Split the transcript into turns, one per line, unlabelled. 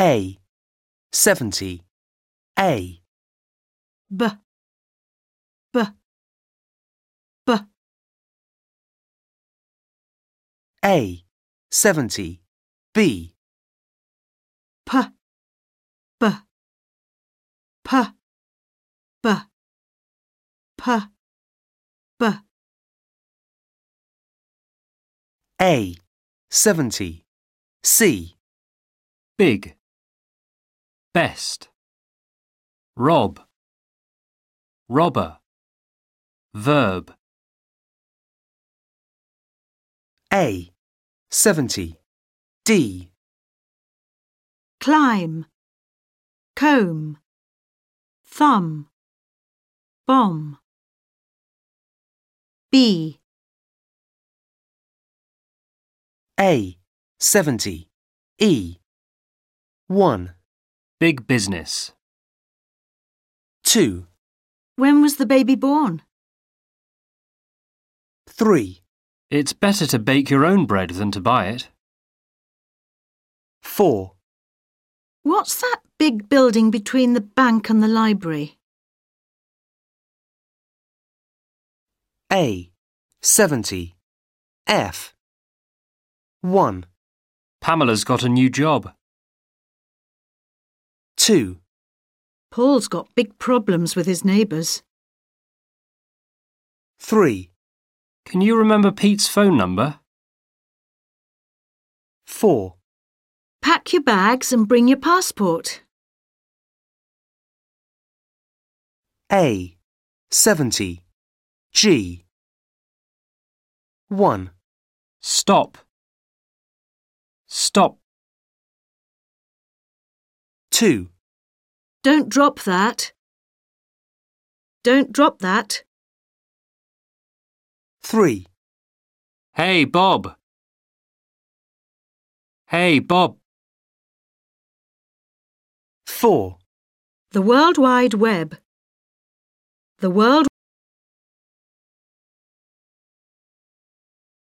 A. 70. A.
B. B. B.
A. 70. B.
P. B. P. B. P. B.
A. 70. C.
Big. Best. Rob. Robber. Verb.
A. 70. D.
Climb. Comb. Thumb. Bomb. B.
A. 70. E. 1.
Big business.
2.
When was the baby born?
3.
It's better to bake your own bread than to buy it.
4.
What's that big building between the bank and the library?
A. 70. F. 1.
Pamela's got a new job.
2.
Paul's got big problems with his neighbours.
3.
Can you remember Pete's phone number?
4.
Pack your bags and bring your passport.
A. 70. G. 1.
Stop. Stop.
2.
Don't drop that. Don't drop that.
3.
Hey, Bob. Hey, Bob.
4.
The World Wide Web. The World